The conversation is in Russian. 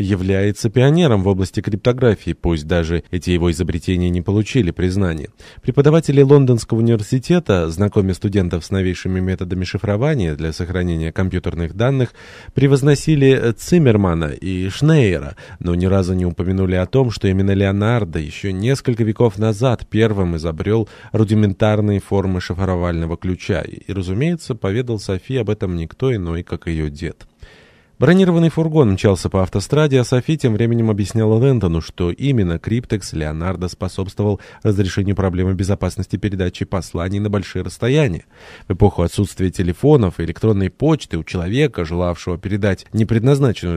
является пионером в области криптографии, пусть даже эти его изобретения не получили признания. Преподаватели Лондонского университета, знакомя студентов с новейшими методами шифрования для сохранения компьютерных данных, превозносили Циммермана и Шнейера, но ни разу не упомянули о том, что именно Леонардо еще несколько веков назад первым изобрел рудиментарные формы шифровального ключа и, разумеется, поведал Софии об этом никто иной, как ее дед. Бронированный фургон мчался по автостраде, а Софи тем временем объясняла Лэнтону, что именно Криптекс Леонардо способствовал разрешению проблемы безопасности передачи посланий на большие расстояния. В эпоху отсутствия телефонов и электронной почты у человека, желавшего передать непредназначенную